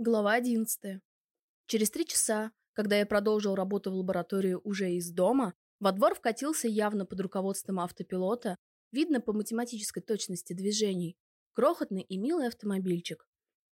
Глава 11. Через три часа, когда я продолжил работу в лаборатории уже из дома, во двор вкатился явно под руководством автопилота, видно по математической точности движений, крохотный и милый автомобильчик.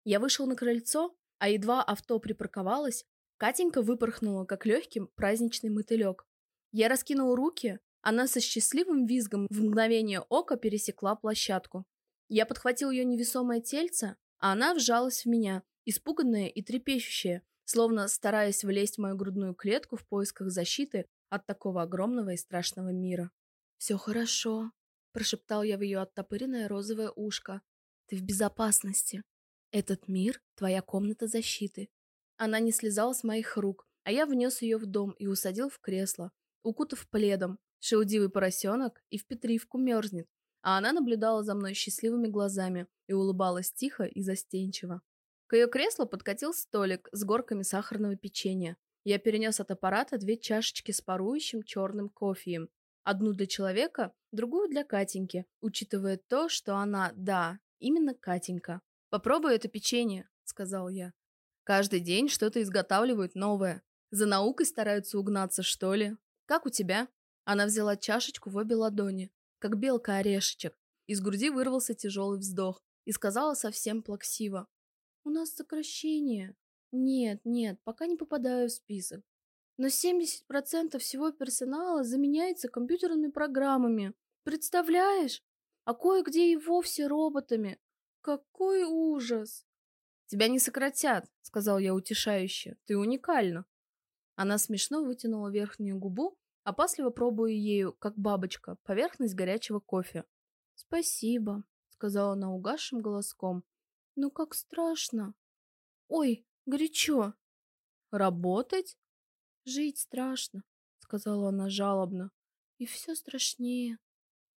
Я вышел на крыльцо, а едва авто припарковалось, Катенька выпорхнула, как легкий праздничный мотылек. Я раскинул руки, она со счастливым визгом в мгновение ока пересекла площадку. Я подхватил ее невесомое тельце, а она вжалась в меня – испуганная и трепещущая, словно стараясь влезть в мою грудную клетку в поисках защиты от такого огромного и страшного мира. «Все хорошо», – прошептал я в ее оттопыренное розовое ушко. «Ты в безопасности. Этот мир – твоя комната защиты». Она не слезала с моих рук, а я внес ее в дом и усадил в кресло, укутав пледом. Шелудивый поросенок и в Петривку мерзнет, а она наблюдала за мной счастливыми глазами и улыбалась тихо и застенчиво. К ее креслу подкатил столик с горками сахарного печенья. Я перенес от аппарата две чашечки с парующим черным кофеем. Одну для человека, другую для Катеньки, учитывая то, что она, да, именно Катенька. «Попробуй это печенье», — сказал я. «Каждый день что-то изготавливают новое. За наукой стараются угнаться, что ли? Как у тебя?» Она взяла чашечку в обе ладони, как белка-орешечек. Из груди вырвался тяжелый вздох и сказала совсем плаксиво. У нас сокращение. Нет, нет, пока не попадаю в список. Но 70% всего персонала заменяется компьютерными программами. Представляешь? А кое-где и вовсе роботами. Какой ужас! Тебя не сократят, сказал я утешающе. Ты уникальна. Она смешно вытянула верхнюю губу, опасливо пробуя ею, как бабочка, поверхность горячего кофе. «Спасибо», — сказала она угасшим голоском. Ну как страшно. Ой, горячо. Работать? Жить страшно, сказала она жалобно. И все страшнее.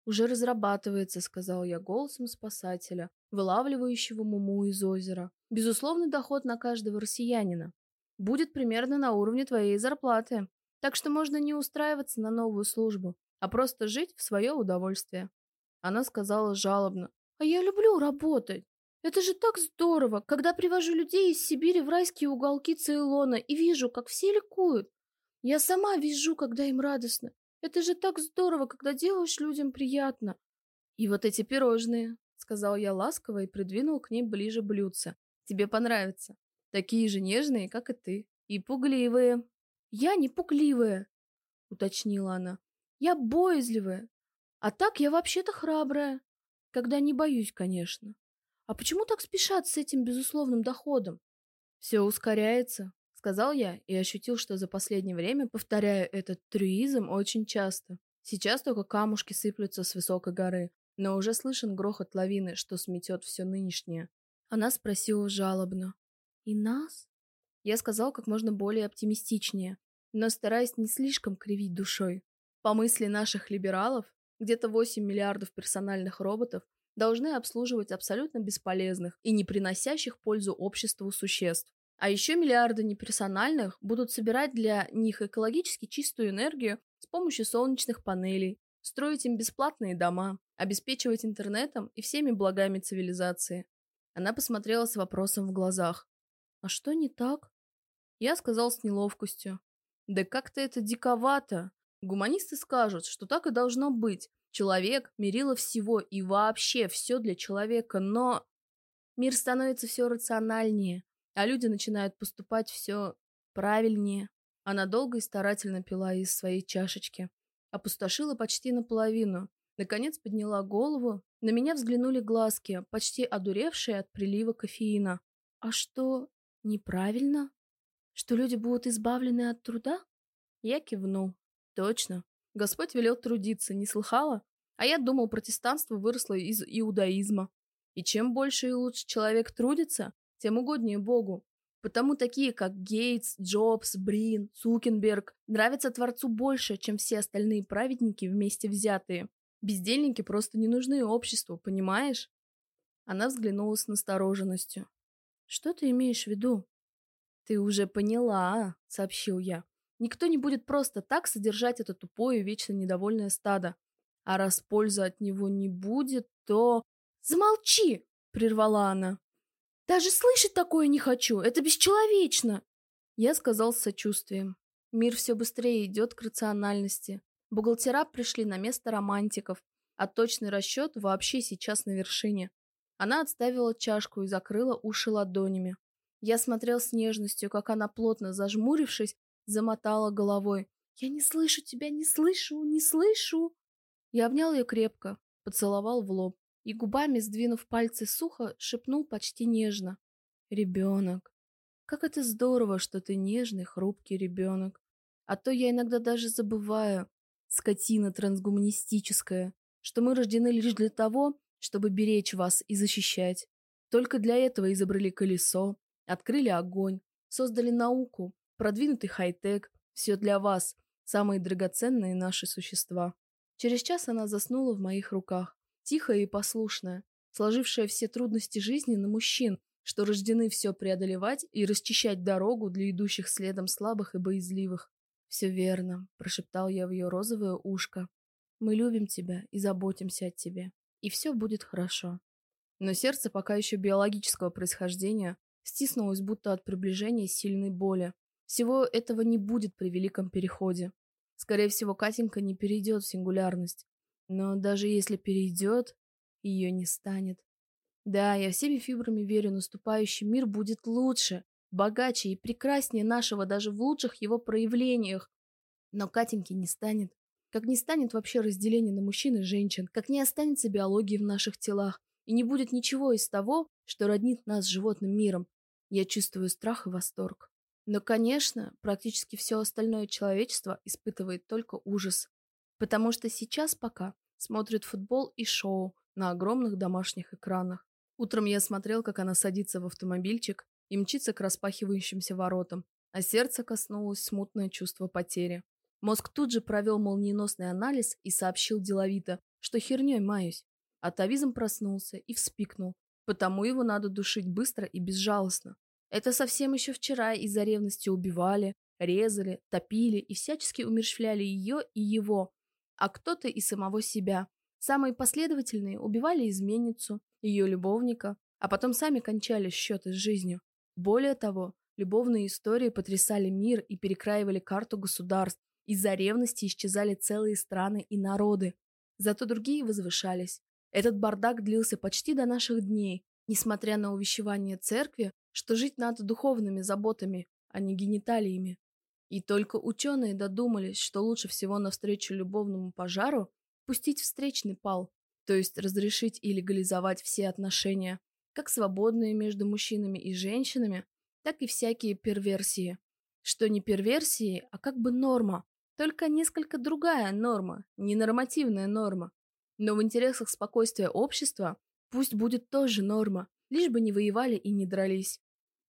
Уже разрабатывается, сказал я голосом спасателя, вылавливающего муму из озера. Безусловный доход на каждого россиянина. Будет примерно на уровне твоей зарплаты. Так что можно не устраиваться на новую службу, а просто жить в свое удовольствие. Она сказала жалобно. А я люблю работать. Это же так здорово, когда привожу людей из Сибири в райские уголки Цейлона и вижу, как все ликуют. Я сама вижу, когда им радостно. Это же так здорово, когда делаешь людям приятно. И вот эти пирожные, сказал я ласково и придвинул к ней ближе блюдце. Тебе понравятся. Такие же нежные, как и ты. И пугливые. Я не пугливая, уточнила она. Я боязливая. А так я вообще-то храбрая. Когда не боюсь, конечно. А почему так спешат с этим безусловным доходом? Все ускоряется, сказал я и ощутил, что за последнее время повторяю этот трюизм очень часто. Сейчас только камушки сыплются с высокой горы, но уже слышен грохот лавины, что сметет все нынешнее. Она спросила жалобно. «И нас?» Я сказал как можно более оптимистичнее, но стараясь не слишком кривить душой. По мысли наших либералов, где-то 8 миллиардов персональных роботов должны обслуживать абсолютно бесполезных и не приносящих пользу обществу существ. А еще миллиарды неперсональных будут собирать для них экологически чистую энергию с помощью солнечных панелей, строить им бесплатные дома, обеспечивать интернетом и всеми благами цивилизации. Она посмотрела с вопросом в глазах. «А что не так?» Я сказал с неловкостью. «Да как-то это диковато. Гуманисты скажут, что так и должно быть, Человек – мерило всего и вообще все для человека, но мир становится все рациональнее, а люди начинают поступать все правильнее. Она долго и старательно пила из своей чашечки. Опустошила почти наполовину. Наконец подняла голову. На меня взглянули глазки, почти одуревшие от прилива кофеина. А что, неправильно? Что люди будут избавлены от труда? Я кивнул. Точно. Господь велел трудиться, не слыхала? А я думал, протестанство выросло из иудаизма. И чем больше и лучше человек трудится, тем угоднее Богу. Потому такие, как Гейтс, Джобс, Брин, Цукенберг нравятся Творцу больше, чем все остальные праведники вместе взятые. Бездельники просто не нужны обществу, понимаешь? Она взглянула с настороженностью. «Что ты имеешь в виду?» «Ты уже поняла», — сообщил я. Никто не будет просто так содержать это тупое, вечно недовольное стадо. А раз пользы от него не будет, то... «Замолчи!» — прервала она. Даже слышать такое не хочу, это бесчеловечно. Я сказал с сочувствием. Мир все быстрее идет к рациональности. Бухгалтера пришли на место романтиков, а точный расчет вообще сейчас на вершине. Она отставила чашку и закрыла уши ладонями. Я смотрел с нежностью, как она, плотно зажмурившись, замотала головой. «Я не слышу тебя, не слышу, не слышу!» Я обнял ее крепко, поцеловал в лоб и губами, сдвинув пальцы сухо, шепнул почти нежно. «Ребенок! Как это здорово, что ты нежный, хрупкий ребенок! А то я иногда даже забываю, скотина трансгуманистическая, что мы рождены лишь для того, чтобы беречь вас и защищать. Только для этого изобрели колесо, открыли огонь, создали науку, продвинутый хай-тек. Все для вас, самые драгоценные наши существа. Через час она заснула в моих руках, тихая и послушная, сложившая все трудности жизни на мужчин, что рождены все преодолевать и расчищать дорогу для идущих следом слабых и боязливых. «Все верно», – прошептал я в ее розовое ушко. «Мы любим тебя и заботимся о тебе, и все будет хорошо». Но сердце пока еще биологического происхождения стиснулось будто от приближения сильной боли. Всего этого не будет при великом переходе. Скорее всего, Катенька не перейдет в сингулярность. Но даже если перейдет, ее не станет. Да, я всеми фибрами верю, наступающий мир будет лучше, богаче и прекраснее нашего даже в лучших его проявлениях. Но Катеньки не станет. Как не станет вообще разделения на мужчин и женщин, как не останется биологии в наших телах, и не будет ничего из того, что роднит нас с животным миром. Я чувствую страх и восторг. Но, конечно, практически все остальное человечество испытывает только ужас. Потому что сейчас пока смотрит футбол и шоу на огромных домашних экранах. Утром я смотрел, как она садится в автомобильчик и мчится к распахивающимся воротам, а сердце коснулось смутное чувство потери. Мозг тут же провел молниеносный анализ и сообщил деловито, что херней маюсь. Атовизм проснулся и вспикнул, потому его надо душить быстро и безжалостно. Это совсем еще вчера из-за ревности убивали, резали, топили и всячески умерщвляли ее и его, а кто-то и самого себя. Самые последовательные убивали изменницу, ее любовника, а потом сами кончали счеты с жизнью. Более того, любовные истории потрясали мир и перекраивали карту государств. Из-за ревности исчезали целые страны и народы. Зато другие возвышались. Этот бардак длился почти до наших дней, несмотря на увещевание церкви, что жить надо духовными заботами, а не гениталиями. И только ученые додумались, что лучше всего навстречу любовному пожару пустить встречный пал, то есть разрешить и легализовать все отношения, как свободные между мужчинами и женщинами, так и всякие перверсии. Что не перверсии, а как бы норма, только несколько другая норма, не нормативная норма. Но в интересах спокойствия общества пусть будет тоже норма, лишь бы не воевали и не дрались.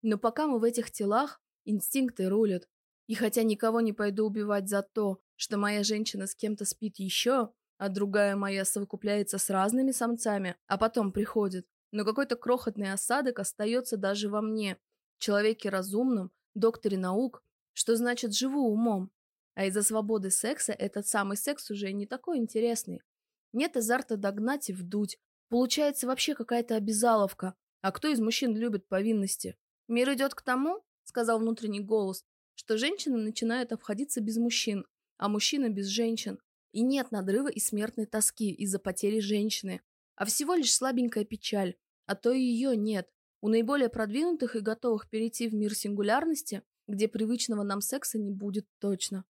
Но пока мы в этих телах, инстинкты рулят. И хотя никого не пойду убивать за то, что моя женщина с кем-то спит еще, а другая моя совокупляется с разными самцами, а потом приходит, но какой-то крохотный осадок остается даже во мне, человеке разумном, докторе наук, что значит живу умом. А из-за свободы секса этот самый секс уже не такой интересный. Нет азарта догнать и вдуть. Получается вообще какая-то обязаловка. А кто из мужчин любит повинности? Мир идет к тому, сказал внутренний голос, что женщины начинают обходиться без мужчин, а мужчина без женщин. И нет надрыва и смертной тоски из-за потери женщины, а всего лишь слабенькая печаль, а то и ее нет. У наиболее продвинутых и готовых перейти в мир сингулярности, где привычного нам секса не будет точно.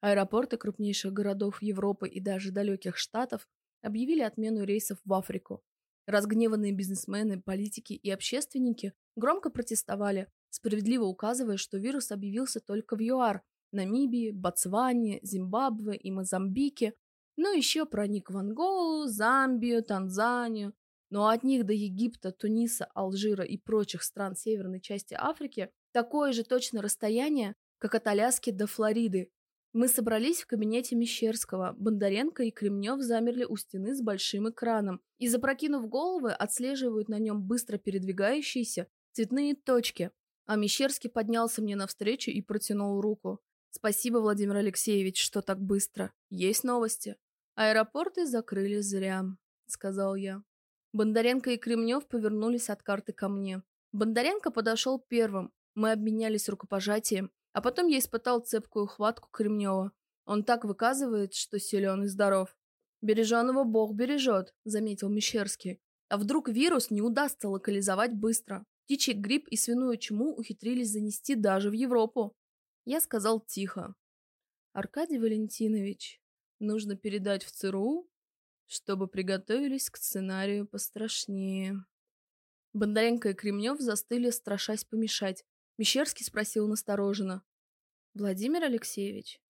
Аэропорты крупнейших городов Европы и даже далеких штатов объявили отмену рейсов в Африку. Разгневанные бизнесмены, политики и общественники громко протестовали, справедливо указывая, что вирус объявился только в ЮАР, Намибии, Ботсване, Зимбабве и Мозамбике, но еще проник в Анголу, Замбию, Танзанию. Но от них до Египта, Туниса, Алжира и прочих стран северной части Африки такое же точно расстояние, как от Аляски до Флориды, мы собрались в кабинете Мещерского. Бондаренко и Кремнев замерли у стены с большим экраном и, запрокинув головы, отслеживают на нем быстро передвигающиеся цветные точки. А Мещерский поднялся мне навстречу и протянул руку. «Спасибо, Владимир Алексеевич, что так быстро. Есть новости?» «Аэропорты закрыли зря», — сказал я. Бондаренко и Кремнев повернулись от карты ко мне. Бондаренко подошел первым. Мы обменялись рукопожатием, а потом я испытал цепкую хватку Кремнева. Он так выказывает, что силен и здоров. «Береженого Бог бережет», — заметил Мещерский. «А вдруг вирус не удастся локализовать быстро? Птичий грипп и свиную чуму ухитрились занести даже в Европу». Я сказал тихо. «Аркадий Валентинович, нужно передать в ЦРУ, чтобы приготовились к сценарию пострашнее». Бондаренко и Кремнев застыли, страшась помешать. Мещерский спросил настороженно. «Владимир Алексеевич,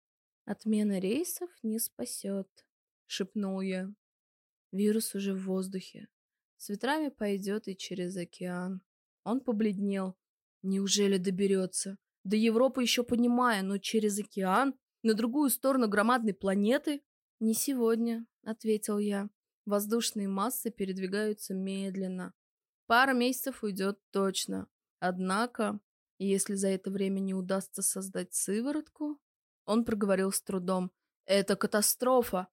отмена рейсов не спасет», — шепнул я. «Вирус уже в воздухе. С ветрами пойдет и через океан». Он побледнел. «Неужели доберется? До Европы еще понимая, но через океан? На другую сторону громадной планеты?» «Не сегодня», — ответил я. «Воздушные массы передвигаются медленно. Пара месяцев уйдет точно. Однако, если за это время не удастся создать сыворотку... Он проговорил с трудом. Это катастрофа.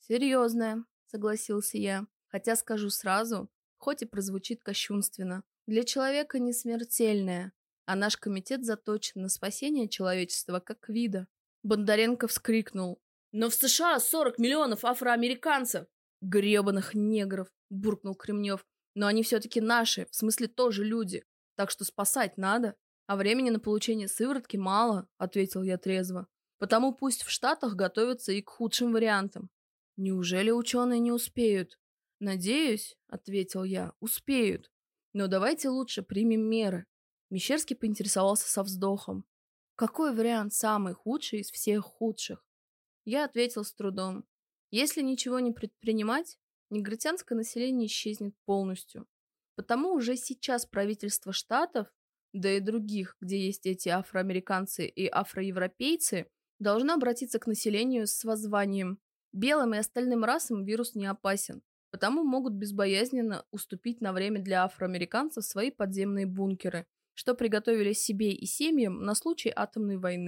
Серьезная, согласился я. Хотя скажу сразу, хоть и прозвучит кощунственно, для человека не смертельная, а наш комитет заточен на спасение человечества как вида. Бондаренко вскрикнул. «Но в США 40 миллионов афроамериканцев!» «Гребаных негров!» – буркнул Кремнев. Но они все-таки наши, в смысле тоже люди. Так что спасать надо. А времени на получение сыворотки мало, ответил я трезво. Потому пусть в Штатах готовятся и к худшим вариантам. Неужели ученые не успеют? Надеюсь, ответил я, успеют. Но давайте лучше примем меры. Мещерский поинтересовался со вздохом. Какой вариант самый худший из всех худших? Я ответил с трудом. Если ничего не предпринимать, негритянское население исчезнет полностью. Потому уже сейчас правительство штатов, да и других, где есть эти афроамериканцы и афроевропейцы, должно обратиться к населению с воззванием «Белым и остальным расам вирус не опасен, потому могут безбоязненно уступить на время для афроамериканцев свои подземные бункеры, что приготовили себе и семьям на случай атомной войны.